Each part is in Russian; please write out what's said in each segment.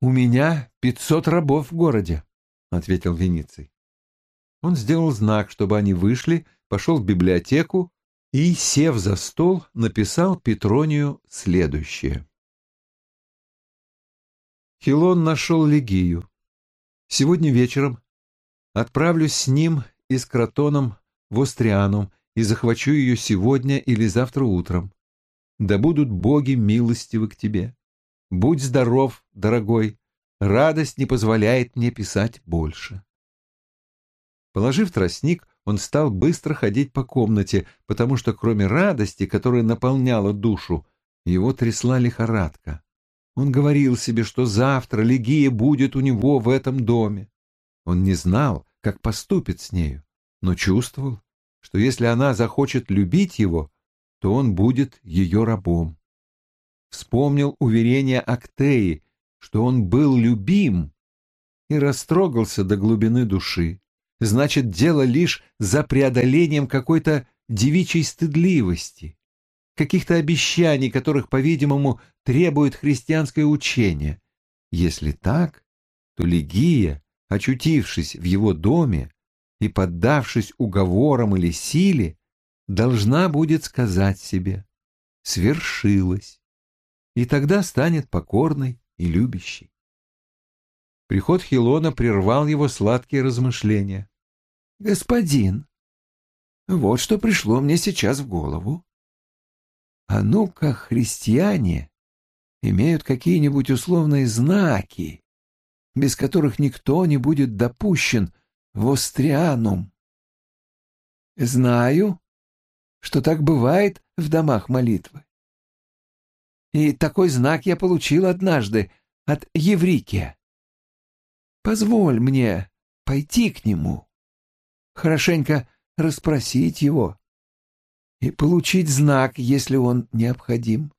«У меня пятьсот рабов в городе», — ответил Вениций. Он сделал знак, чтобы они вышли, пошел в библиотеку и, сев за стол, написал Петронию следующее. Хилон нашел Легию. Сегодня вечером отправлюсь с ним и с Кротоном в Острианум и захвачу ее сегодня или завтра утром. Да будут боги милостивы к тебе. Будь здоров, дорогой, радость не позволяет мне писать больше. Положив тростник, он стал быстро ходить по комнате, потому что кроме радости, которая наполняла душу, его трясла лихорадка. Он говорил себе, что завтра Легия будет у него в этом доме. Он не знал, как поступит с нею, но чувствовал, что если она захочет любить его, то он будет ее рабом вспомнил уверение Актеи, что он был любим, и растрогался до глубины души. Значит, дело лишь за преодолением какой-то девичьей стыдливости, каких-то обещаний, которых, по-видимому, требует христианское учение. Если так, то Легия, очутившись в его доме и поддавшись уговорам или силе, должна будет сказать себе «свершилось» и тогда станет покорной и любящей. Приход Хилона прервал его сладкие размышления. «Господин, вот что пришло мне сейчас в голову. А ну-ка, христиане имеют какие-нибудь условные знаки, без которых никто не будет допущен в Острианум. Знаю, что так бывает в домах молитвы. И такой знак я получил однажды от Еврикия. Позволь мне пойти к нему, хорошенько расспросить его и получить знак, если он необходим.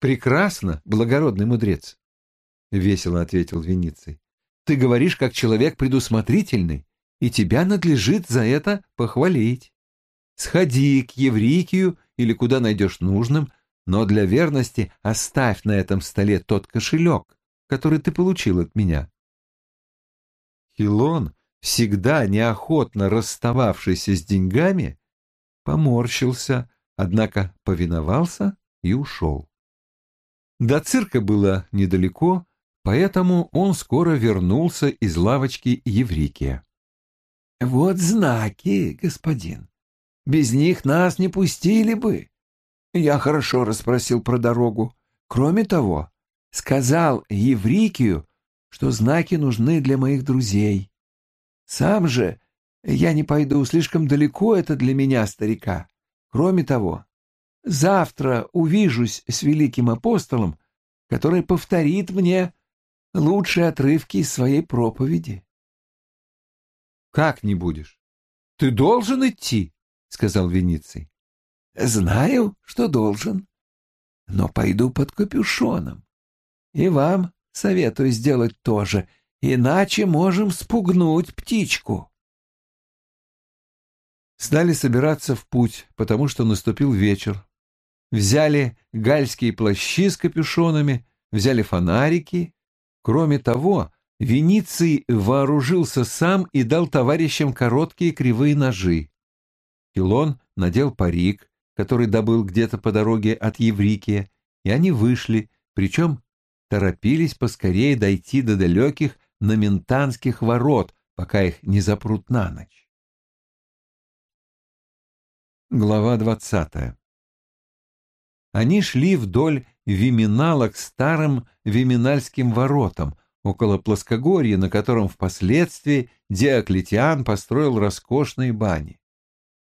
«Прекрасно, благородный мудрец», — весело ответил Вениций. «Ты говоришь как человек предусмотрительный, и тебя надлежит за это похвалить. Сходи к Еврикию или куда найдешь нужным, но для верности оставь на этом столе тот кошелек, который ты получил от меня. Хилон, всегда неохотно расстававшийся с деньгами, поморщился, однако повиновался и ушел. До цирка было недалеко, поэтому он скоро вернулся из лавочки Еврикия. «Вот знаки, господин. Без них нас не пустили бы. Я хорошо расспросил про дорогу. Кроме того, сказал Еврикию, что знаки нужны для моих друзей. Сам же я не пойду, слишком далеко это для меня, старика. Кроме того, завтра увижусь с великим апостолом, который повторит мне лучшие отрывки из своей проповеди. «Как не будешь? Ты должен идти», — сказал Вениций. Знаю, что должен, но пойду под капюшоном. И вам советую сделать то же, иначе можем спугнуть птичку. Стали собираться в путь, потому что наступил вечер. Взяли гальские плащи с капюшонами, взяли фонарики. Кроме того, Вениций вооружился сам и дал товарищам короткие кривые ножи. Хилон надел парик, который добыл где-то по дороге от Еврикия, и они вышли, причем торопились поскорее дойти до далеких наментанских ворот, пока их не запрут на ночь. Глава двадцатая Они шли вдоль Виминала к старым Виминальским воротам, около плоскогорья, на котором впоследствии Диоклетиан построил роскошные бани.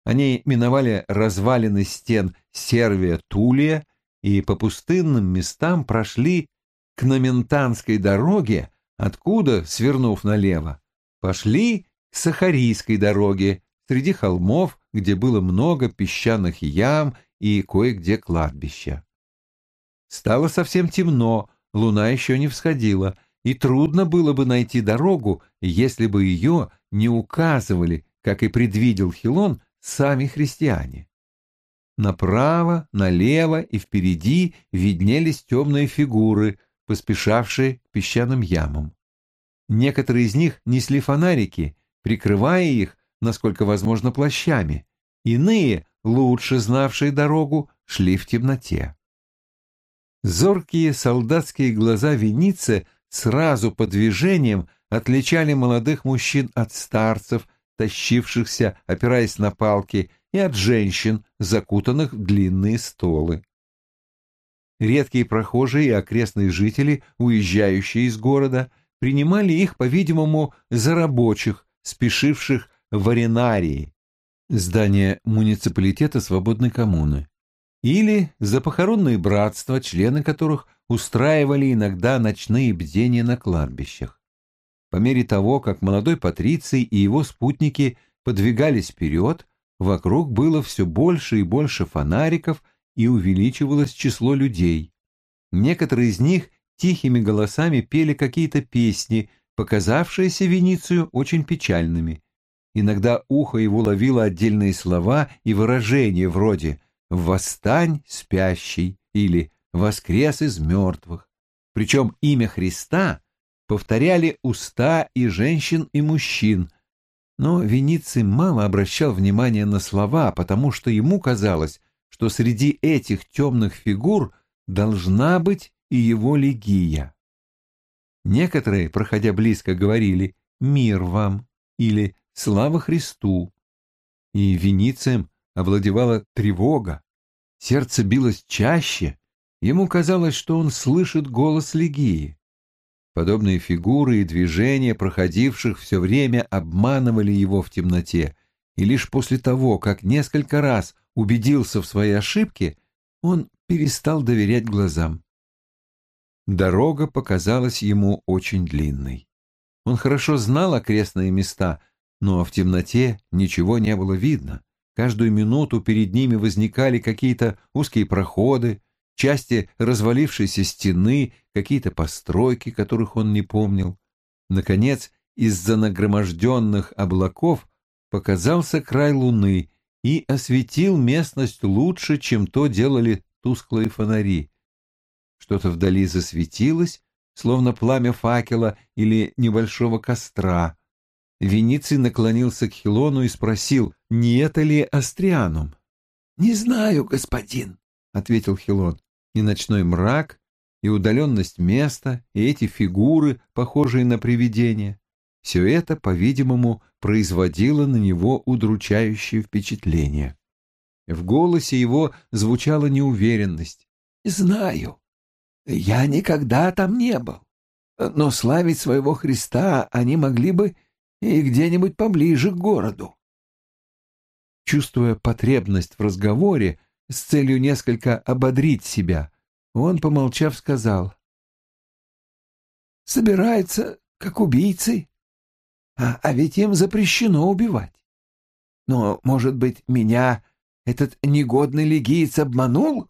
Они миновали развалины стен Сервия Тулия и по пустынным местам прошли к Номентанской дороге, откуда, свернув налево, пошли к Сахарийской дороге среди холмов, где было много песчаных ям и кое-где кладбища. Стало совсем темно, луна еще не всходила, и трудно было бы найти дорогу, если бы ее не указывали, как и предвидел Хилон, сами христиане. Направо, налево и впереди виднелись темные фигуры, поспешавшие к песчаным ямам. Некоторые из них несли фонарики, прикрывая их, насколько возможно, плащами. Иные, лучше знавшие дорогу, шли в темноте. Зоркие солдатские глаза Веницы сразу по движениям отличали молодых мужчин от старцев, тащившихся, опираясь на палки, и от женщин, закутанных в длинные столы. Редкие прохожие и окрестные жители, уезжающие из города, принимали их, по-видимому, за рабочих, спешивших в Аренарии, здание муниципалитета свободной коммуны, или за похоронные братства, члены которых устраивали иногда ночные бдения на кладбищах. По мере того, как молодой Патриций и его спутники подвигались вперед, вокруг было все больше и больше фонариков и увеличивалось число людей. Некоторые из них тихими голосами пели какие-то песни, показавшиеся Веницию очень печальными. Иногда ухо его ловило отдельные слова и выражения вроде «восстань, спящий» или «воскрес из мертвых». Причем имя Христа повторяли уста и женщин, и мужчин. Но Вениций мало обращал внимания на слова, потому что ему казалось, что среди этих темных фигур должна быть и его легия. Некоторые, проходя близко, говорили «Мир вам» или «Слава Христу». И Веницием овладевала тревога. Сердце билось чаще. Ему казалось, что он слышит голос легии. Подобные фигуры и движения проходивших все время обманывали его в темноте, и лишь после того, как несколько раз убедился в своей ошибке, он перестал доверять глазам. Дорога показалась ему очень длинной. Он хорошо знал окрестные места, но в темноте ничего не было видно. Каждую минуту перед ними возникали какие-то узкие проходы, части развалившейся стены, какие-то постройки, которых он не помнил. Наконец, из-за нагроможденных облаков показался край луны и осветил местность лучше, чем то делали тусклые фонари. Что-то вдали засветилось, словно пламя факела или небольшого костра. Вениций наклонился к Хилону и спросил, не это ли Астрианум. «Не знаю, господин», — ответил Хилон. И ночной мрак, и удаленность места, и эти фигуры, похожие на привидения. Все это, по-видимому, производило на него удручающее впечатление. В голосе его звучала неуверенность. «Знаю. Я никогда там не был. Но славить своего Христа они могли бы и где-нибудь поближе к городу». Чувствуя потребность в разговоре, с целью несколько ободрить себя, он, помолчав, сказал. «Собирается, как убийцы, а, а ведь им запрещено убивать. Но, может быть, меня этот негодный легиец обманул?»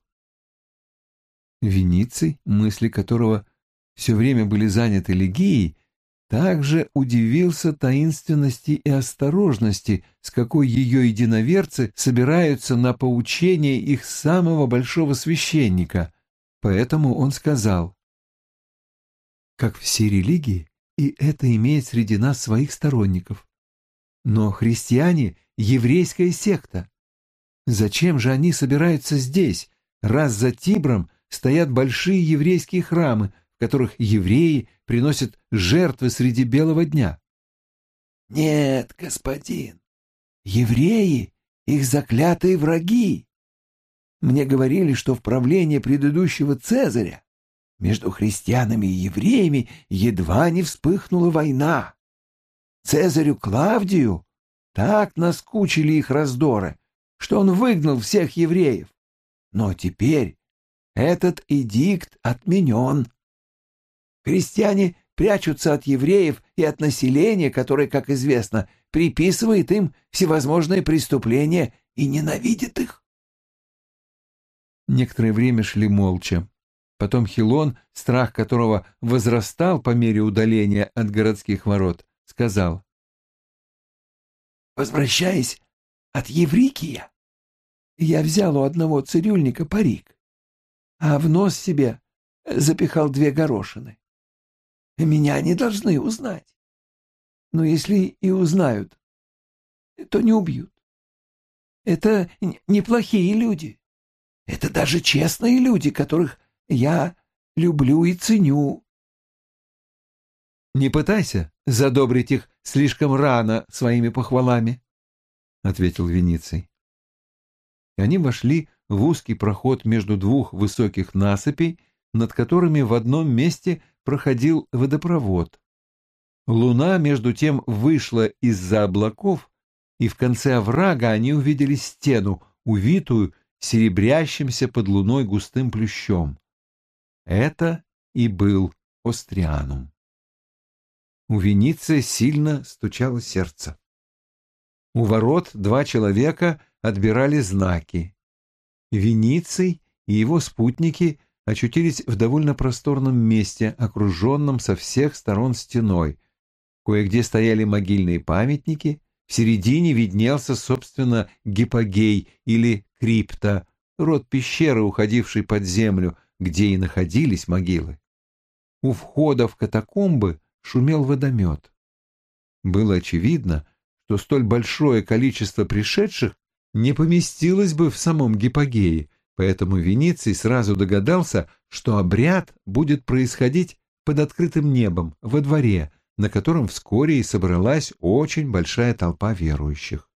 Вениций, мысли которого все время были заняты легией, также удивился таинственности и осторожности, с какой ее единоверцы собираются на поучение их самого большого священника. Поэтому он сказал, «Как все религии, и это имеет среди нас своих сторонников. Но христиане — еврейская секта. Зачем же они собираются здесь, раз за Тибром стоят большие еврейские храмы, которых евреи приносят жертвы среди белого дня. Нет, господин, евреи — их заклятые враги. Мне говорили, что в правлении предыдущего Цезаря между христианами и евреями едва не вспыхнула война. Цезарю Клавдию так наскучили их раздоры, что он выгнал всех евреев. Но теперь этот эдикт отменен. Крестьяне прячутся от евреев и от населения, которое, как известно, приписывает им всевозможные преступления и ненавидит их. Некоторое время шли молча. Потом Хилон, страх которого возрастал по мере удаления от городских ворот, сказал. «Возвращаясь от Еврикия, я взял у одного цирюльника парик, а в нос себе запихал две горошины. Меня не должны узнать. Но если и узнают, то не убьют. Это неплохие люди. Это даже честные люди, которых я люблю и ценю. Не пытайся задобрить их слишком рано своими похвалами, — ответил Вениций. Они вошли в узкий проход между двух высоких насыпей, над которыми в одном месте проходил водопровод. Луна, между тем, вышла из-за облаков, и в конце оврага они увидели стену, увитую серебрящимся под луной густым плющом. Это и был Острианум. У Вениция сильно стучало сердце. У ворот два человека отбирали знаки. Вениций и его спутники очутились в довольно просторном месте, окруженном со всех сторон стеной. Кое-где стояли могильные памятники, в середине виднелся, собственно, гипогей или крипта, род пещеры, уходивший под землю, где и находились могилы. У входа в катакомбы шумел водомет. Было очевидно, что столь большое количество пришедших не поместилось бы в самом гипогее, поэтому Вениций сразу догадался, что обряд будет происходить под открытым небом, во дворе, на котором вскоре и собралась очень большая толпа верующих.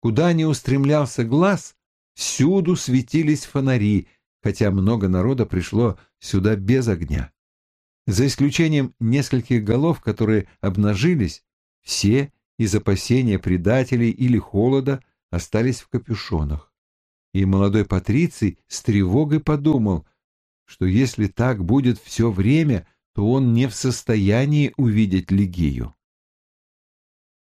Куда ни устремлялся глаз, всюду светились фонари, хотя много народа пришло сюда без огня. За исключением нескольких голов, которые обнажились, все из опасения предателей или холода остались в капюшонах. И молодой Патриций с тревогой подумал, что если так будет все время, то он не в состоянии увидеть Лигию.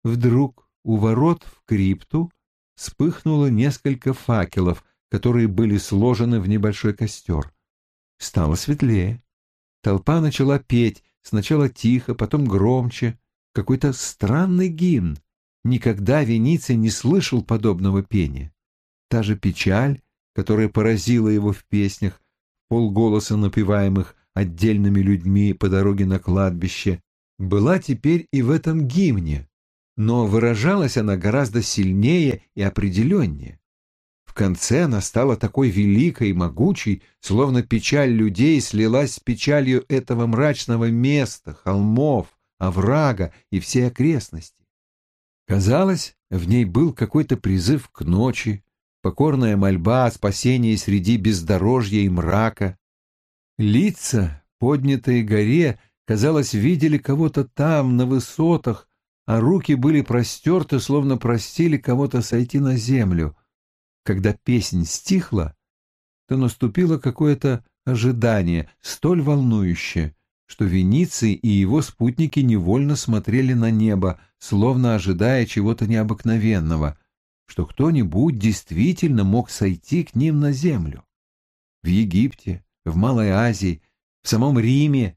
Вдруг у ворот в крипту вспыхнуло несколько факелов, которые были сложены в небольшой костер. Стало светлее. Толпа начала петь, сначала тихо, потом громче, какой-то странный гимн. Никогда Вениций не слышал подобного пения. Та же печаль, которая поразила его в песнях, полголоса напеваемых отдельными людьми по дороге на кладбище, была теперь и в этом гимне, но выражалась она гораздо сильнее и определеннее. В конце она стала такой великой и могучей, словно печаль людей слилась с печалью этого мрачного места, холмов, оврага и всей окрестности. Казалось, в ней был какой-то призыв к ночи, покорная мольба о спасении среди бездорожья и мрака. Лица, поднятые горе, казалось, видели кого-то там, на высотах, а руки были простерты, словно просили кого-то сойти на землю. Когда песнь стихла, то наступило какое-то ожидание, столь волнующее, что Вениций и его спутники невольно смотрели на небо, словно ожидая чего-то необыкновенного, что кто-нибудь действительно мог сойти к ним на землю. В Египте, в Малой Азии, в самом Риме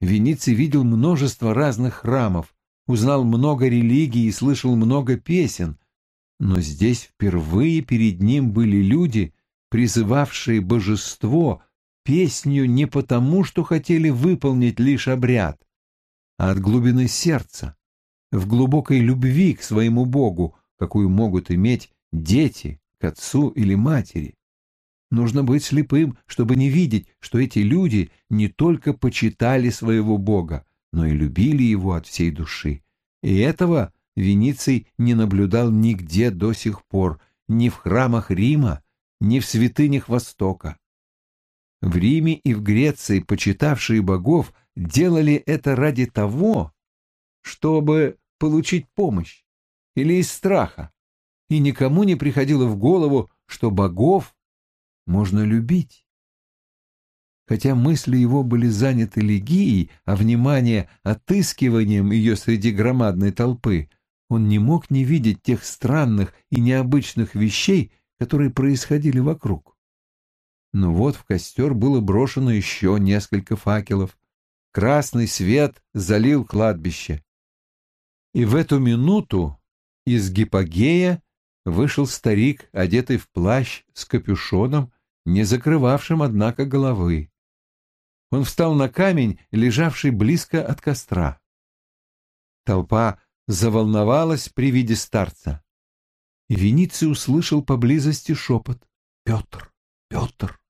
Вениций видел множество разных храмов, узнал много религий и слышал много песен, но здесь впервые перед ним были люди, призывавшие божество песню не потому, что хотели выполнить лишь обряд, а от глубины сердца, в глубокой любви к своему Богу, какую могут иметь дети к отцу или матери. Нужно быть слепым, чтобы не видеть, что эти люди не только почитали своего Бога, но и любили его от всей души. И этого Вениций не наблюдал нигде до сих пор, ни в храмах Рима, ни в святынях Востока. В Риме и в Греции почитавшие богов делали это ради того, чтобы получить помощь или из страха, и никому не приходило в голову, что богов можно любить. Хотя мысли его были заняты легией, а внимание — отыскиванием ее среди громадной толпы, он не мог не видеть тех странных и необычных вещей, которые происходили вокруг. Но вот в костер было брошено еще несколько факелов. Красный свет залил кладбище. И в эту минуту из гипогея вышел старик, одетый в плащ с капюшоном, не закрывавшим, однако, головы. Он встал на камень, лежавший близко от костра. Толпа заволновалась при виде старца. Вениций услышал поблизости шепот «Петр! Петр!».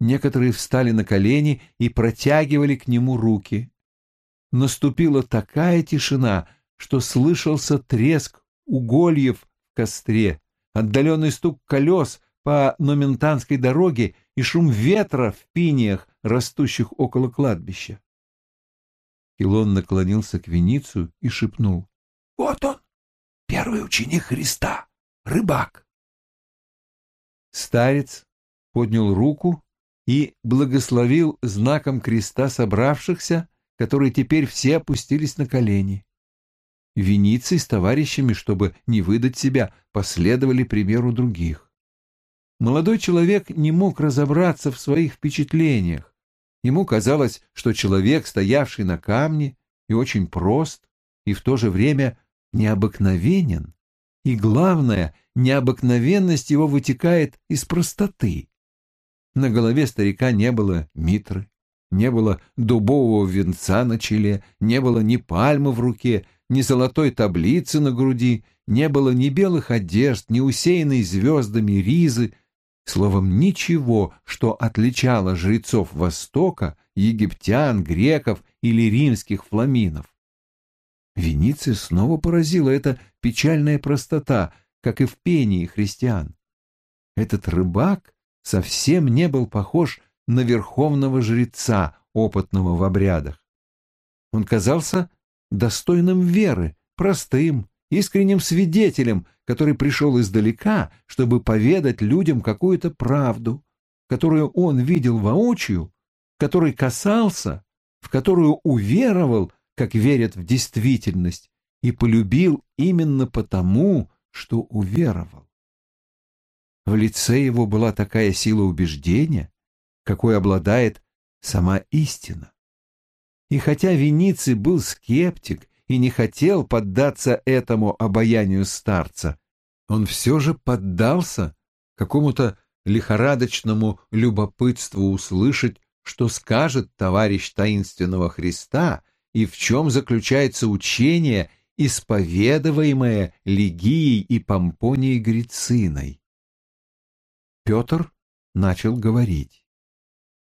Некоторые встали на колени и протягивали к нему руки. Наступила такая тишина, что слышался треск угольев в костре, отдаленный стук колес по Номентанской дороге и шум ветра в пиниях, растущих около кладбища. Илон наклонился к Веницию и шепнул. — Вот он, первый ученик Христа, рыбак. Старец поднял руку и благословил знаком креста собравшихся, которые теперь все опустились на колени. Вениций с товарищами, чтобы не выдать себя, последовали примеру других. Молодой человек не мог разобраться в своих впечатлениях. Ему казалось, что человек, стоявший на камне, и очень прост, и в то же время необыкновенен. И главное, необыкновенность его вытекает из простоты. На голове старика не было митры, не было дубового венца на челе, не было ни пальмы в руке, ни золотой таблицы на груди, не было ни белых одежд, ни усеянной звездами ризы, словом, ничего, что отличало жрецов Востока, египтян, греков или римских фламинов. Вениция снова поразила эта печальная простота, как и в пении христиан. Этот рыбак совсем не был похож на верховного жреца, опытного в обрядах. Он казался достойным веры, простым, искренним свидетелем, который пришел издалека, чтобы поведать людям какую-то правду, которую он видел воочию, который касался, в которую уверовал, как верят в действительность, и полюбил именно потому, что уверовал. В лице его была такая сила убеждения, какой обладает сама истина. И хотя Вениций был скептик и не хотел поддаться этому обаянию старца, он все же поддался какому-то лихорадочному любопытству услышать, что скажет товарищ таинственного Христа и в чем заключается учение, исповедуемое Лигией и Помпонией Грициной. Петр начал говорить.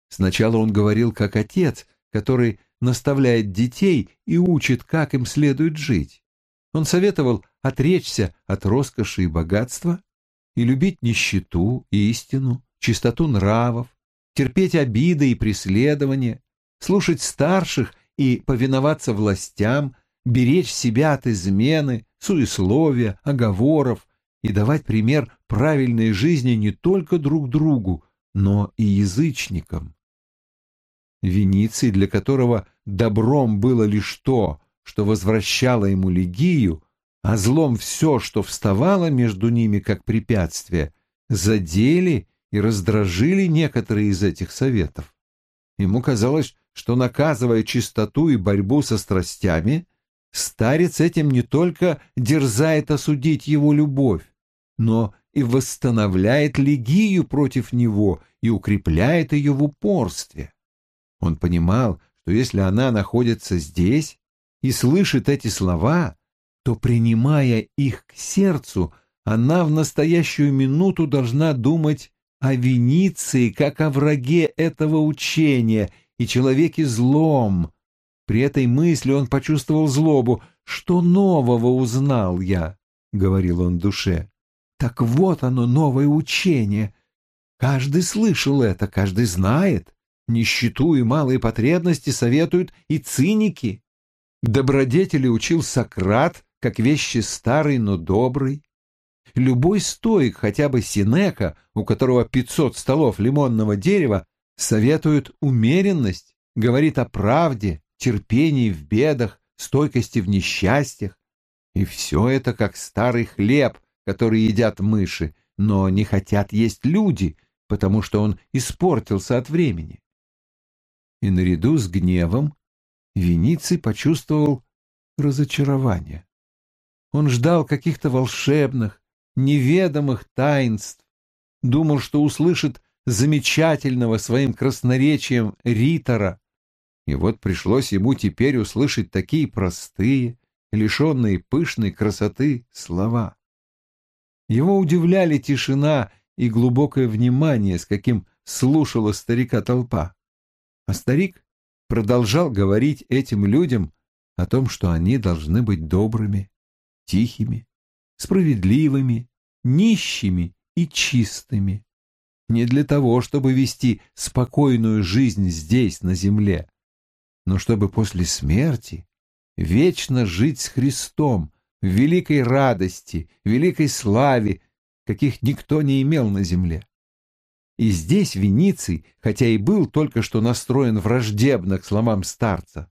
Сначала он говорил как отец, который наставляет детей и учит, как им следует жить. Он советовал отречься от роскоши и богатства и любить нищету, истину, чистоту нравов, терпеть обиды и преследования, слушать старших и повиноваться властям, беречь себя от измены, суесловия, оговоров и давать пример правильной жизни не только друг другу, но и язычникам. Вениций, для которого добром было лишь то, что возвращало ему Лигию, а злом все, что вставало между ними как препятствие, задели и раздражили некоторые из этих советов. Ему казалось, что, наказывая чистоту и борьбу со страстями, старец этим не только дерзает осудить его любовь, но и восстановляет легию против него и укрепляет ее в упорстве. Он понимал, что если она находится здесь и слышит эти слова, то, принимая их к сердцу, она в настоящую минуту должна думать о Венеции как о враге этого учения и человеке злом. При этой мысли он почувствовал злобу. «Что нового узнал я?» — говорил он душе. «Так вот оно, новое учение. Каждый слышал это, каждый знает. Нищету и малые потребности советуют и циники. Добродетели учил Сократ, как вещи старый, но добрый. Любой стоик, хотя бы Синека, у которого 500 столов лимонного дерева, советует умеренность, говорит о правде, терпении в бедах, стойкости в несчастьях. И все это как старый хлеб, который едят мыши, но не хотят есть люди, потому что он испортился от времени. И наряду с гневом Вениций почувствовал разочарование. Он ждал каких-то волшебных, неведомых таинств, думал, что услышит замечательного своим красноречием ритора. И вот пришлось ему теперь услышать такие простые, лишенные пышной красоты слова. Его удивляли тишина и глубокое внимание, с каким слушала старика толпа. А старик продолжал говорить этим людям о том, что они должны быть добрыми, тихими, справедливыми, нищими и чистыми. Не для того, чтобы вести спокойную жизнь здесь, на земле, но чтобы после смерти вечно жить с Христом в великой радости, великой славе, каких никто не имел на земле. И здесь Вениций, хотя и был только что настроен враждебно к словам старца,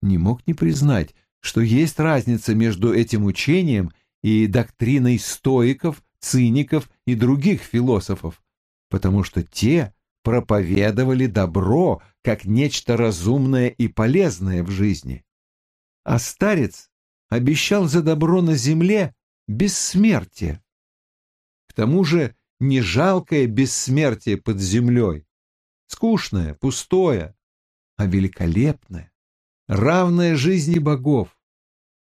не мог не признать, что есть разница между этим учением и доктриной стоиков, циников и других философов, потому что те проповедовали добро как нечто разумное и полезное в жизни. А старец обещал за добро на земле бессмертие. К тому же не жалкое бессмертие под землей, скучное, пустое, а великолепное, равное жизни богов.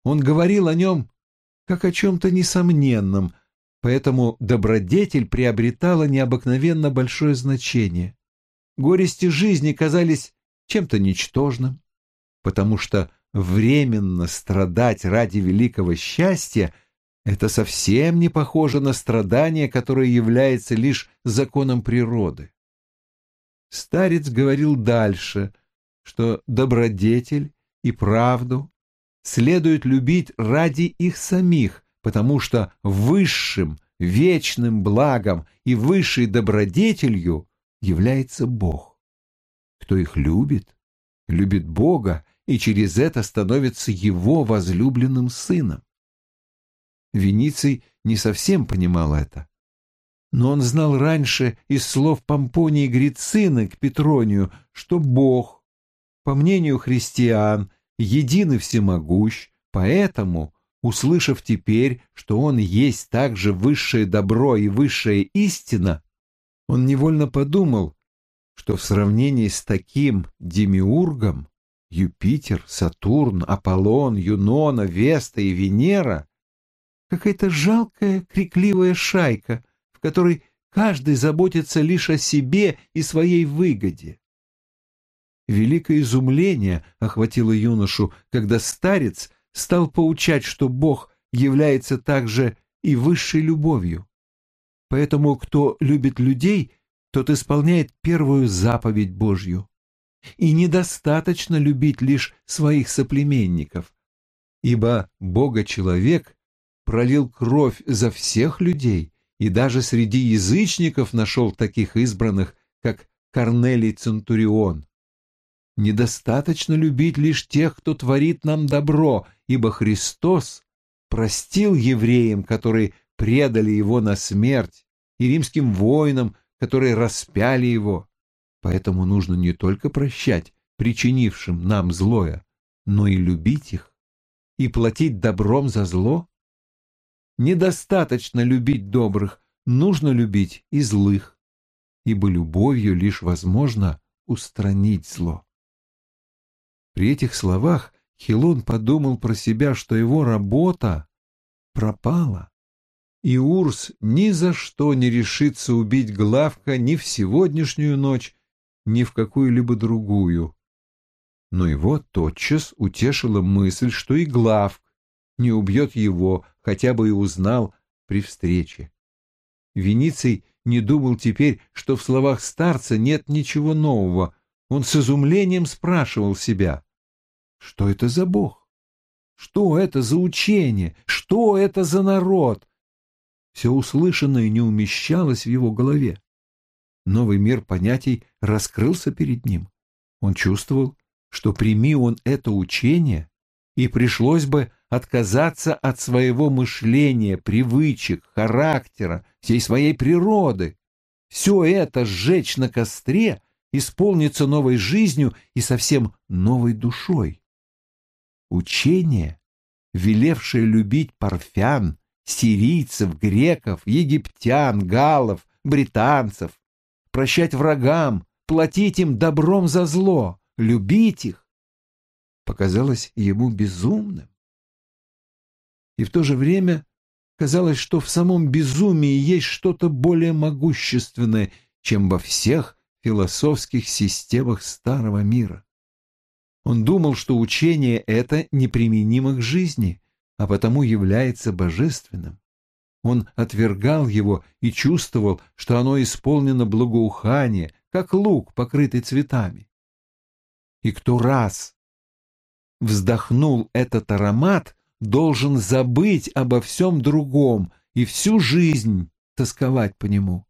Он говорил о нем как о чем-то несомненном, поэтому добродетель приобретала необыкновенно большое значение. Горести жизни казались чем-то ничтожным, потому что временно страдать ради великого счастья — это совсем не похоже на страдание, которое является лишь законом природы. Старец говорил дальше, что добродетель и правду следует любить ради их самих, потому что высшим, вечным благом и высшей добродетелью является Бог. Кто их любит, любит Бога и через это становится его возлюбленным сыном. Вениций не совсем понимал это. Но он знал раньше из слов Помпонии Грицины к Петронию, что Бог, по мнению христиан, един и всемогущ, поэтому, услышав теперь, что он есть также высшее добро и высшая истина, он невольно подумал, что в сравнении с таким демиургом Юпитер, Сатурн, Аполлон, Юнона, Веста и Венера какая-то жалкая, крикливая шайка, в которой каждый заботится лишь о себе и своей выгоде. Великое изумление охватило юношу, когда старец стал поучать, что Бог является также и высшей любовью. Поэтому кто любит людей, тот исполняет первую заповедь Божью. И недостаточно любить лишь своих соплеменников, ибо Бога-человек пролил кровь за всех людей и даже среди язычников нашел таких избранных, как Корнелий Центурион. Недостаточно любить лишь тех, кто творит нам добро, ибо Христос простил евреям, которые предали его на смерть, и римским воинам, которые распяли его. Поэтому нужно не только прощать причинившим нам злое, но и любить их и платить добром за зло. Недостаточно любить добрых, нужно любить и злых, ибо любовью лишь возможно устранить зло. При этих словах Хилон подумал про себя, что его работа пропала, и Урс ни за что не решится убить Главка ни в сегодняшнюю ночь, ни в какую-либо другую. Но его тотчас утешила мысль, что и Главк не убьет его, хотя бы и узнал при встрече. Вениций не думал теперь, что в словах старца нет ничего нового. Он с изумлением спрашивал себя, что это за бог? Что это за учение? Что это за народ? Все услышанное не умещалось в его голове. Новый мир понятий раскрылся перед ним. Он чувствовал, что прими он это учение, и пришлось бы отказаться от своего мышления, привычек, характера, всей своей природы. Все это сжечь на костре, исполниться новой жизнью и совсем новой душой. Учение, велевшее любить парфян, сирийцев, греков, египтян, галлов, британцев, прощать врагам, платить им добром за зло, любить их, показалось ему безумным. И в то же время казалось, что в самом безумии есть что-то более могущественное, чем во всех философских системах старого мира. Он думал, что учение это неприменимо к жизни, а потому является божественным. Он отвергал его и чувствовал, что оно исполнено благоухания, как лук, покрытый цветами. И кто раз вздохнул этот аромат, должен забыть обо всем другом и всю жизнь тосковать по нему.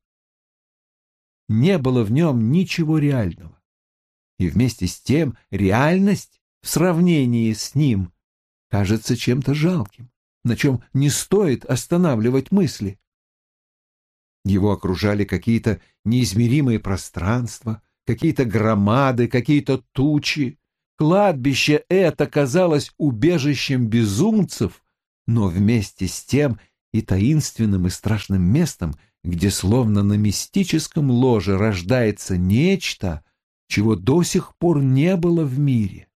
Не было в нем ничего реального. И вместе с тем реальность в сравнении с ним кажется чем-то жалким на чем не стоит останавливать мысли. Его окружали какие-то неизмеримые пространства, какие-то громады, какие-то тучи. Кладбище это казалось убежищем безумцев, но вместе с тем и таинственным и страшным местом, где словно на мистическом ложе рождается нечто, чего до сих пор не было в мире.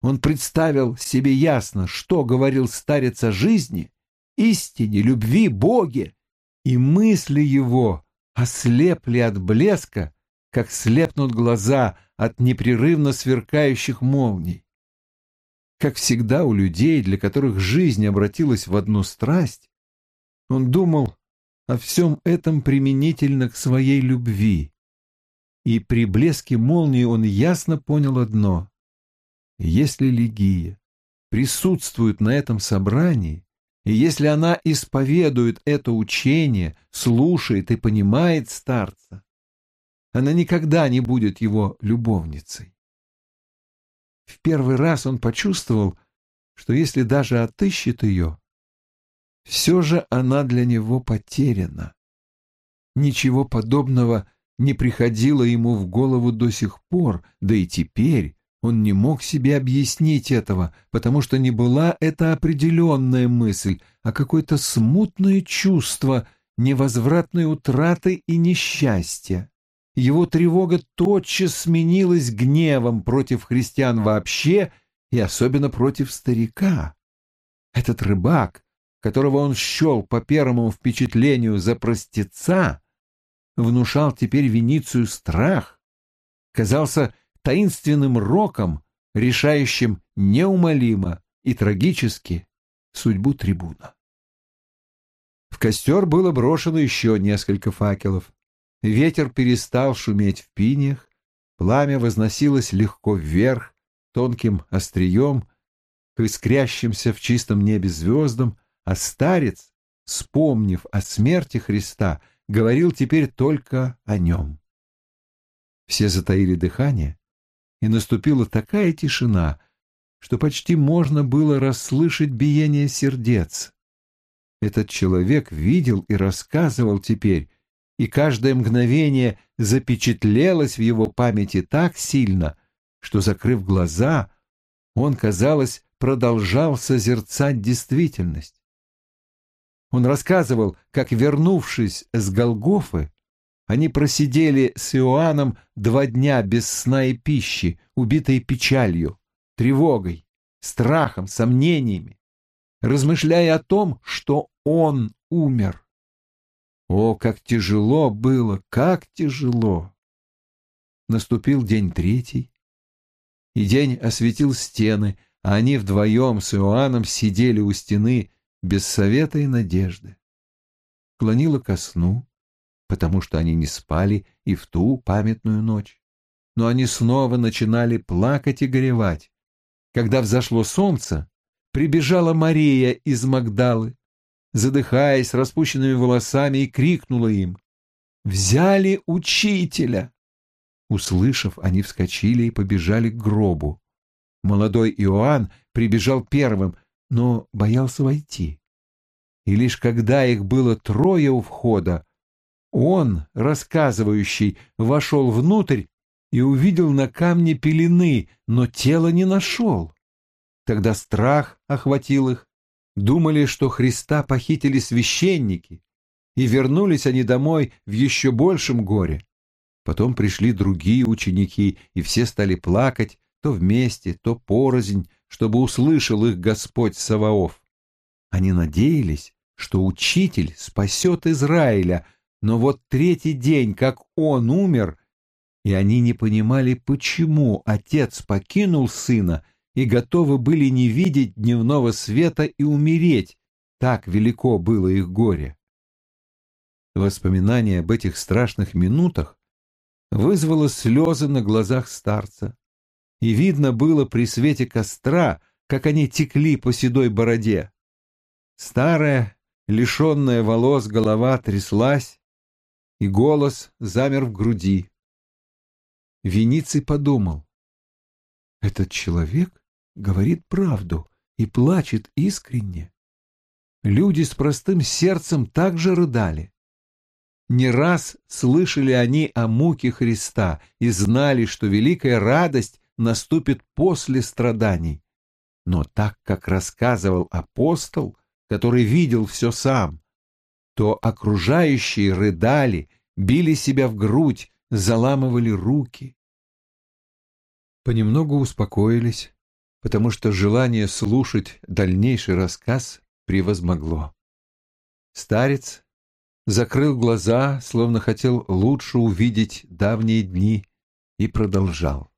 Он представил себе ясно, что говорил старец о жизни, истине, любви, Боге, и мысли его ослепли от блеска, как слепнут глаза от непрерывно сверкающих молний. Как всегда у людей, для которых жизнь обратилась в одну страсть, он думал о всем этом применительно к своей любви. И при блеске молнии он ясно понял одно если Лигия присутствует на этом собрании, и если она исповедует это учение, слушает и понимает старца, она никогда не будет его любовницей. В первый раз он почувствовал, что если даже отыщет ее, все же она для него потеряна. Ничего подобного не приходило ему в голову до сих пор, да и теперь, он не мог себе объяснить этого, потому что не была это определенная мысль, а какое-то смутное чувство невозвратной утраты и несчастья. Его тревога тотчас сменилась гневом против христиан вообще и особенно против старика. Этот рыбак, которого он счел по первому впечатлению за простеца, внушал теперь Веницию страх, казался таинственным роком, решающим неумолимо и трагически судьбу трибуна. В костер было брошено еще несколько факелов. Ветер перестал шуметь в пинях, пламя возносилось легко вверх, тонким острием, к искрящимся в чистом небе звездам, а старец, вспомнив о смерти Христа, говорил теперь только о нем. Все затаили дыхание, и наступила такая тишина, что почти можно было расслышать биение сердец. Этот человек видел и рассказывал теперь, и каждое мгновение запечатлелось в его памяти так сильно, что, закрыв глаза, он, казалось, продолжал созерцать действительность. Он рассказывал, как, вернувшись с Голгофы, они просидели с Иоанном два дня без сна и пищи, убитые печалью, тревогой, страхом, сомнениями, размышляя о том, что он умер. О, как тяжело было, как тяжело! Наступил день третий, и день осветил стены, а они вдвоем с Иоанном сидели у стены без совета и надежды. Клонило ко сну, потому что они не спали и в ту памятную ночь. Но они снова начинали плакать и горевать. Когда взошло солнце, прибежала Мария из Магдалы, задыхаясь распущенными волосами, и крикнула им «Взяли учителя!» Услышав, они вскочили и побежали к гробу. Молодой Иоанн прибежал первым, но боялся войти. И лишь когда их было трое у входа, он, рассказывающий, вошел внутрь и увидел на камне пелены, но тело не нашел. Тогда страх охватил их, думали, что Христа похитили священники, и вернулись они домой в еще большем горе. Потом пришли другие ученики, и все стали плакать, то вместе, то порознь, чтобы услышал их Господь Саваоф. Они надеялись, что учитель спасет Израиля, но вот третий день, как он умер, и они не понимали, почему отец покинул сына и готовы были не видеть дневного света и умереть, так велико было их горе. Воспоминание об этих страшных минутах вызвало слезы на глазах старца, и видно было при свете костра, как они текли по седой бороде. Старая, лишенная волос голова тряслась, и голос замер в груди. Вениций подумал, этот человек говорит правду и плачет искренне. Люди с простым сердцем также рыдали. Не раз слышали они о муке Христа и знали, что великая радость наступит после страданий. Но так как рассказывал апостол, который видел все сам, то окружающие рыдали, били себя в грудь, заламывали руки. Понемногу успокоились, потому что желание слушать дальнейший рассказ превозмогло. Старец закрыл глаза, словно хотел лучше увидеть давние дни, и продолжал.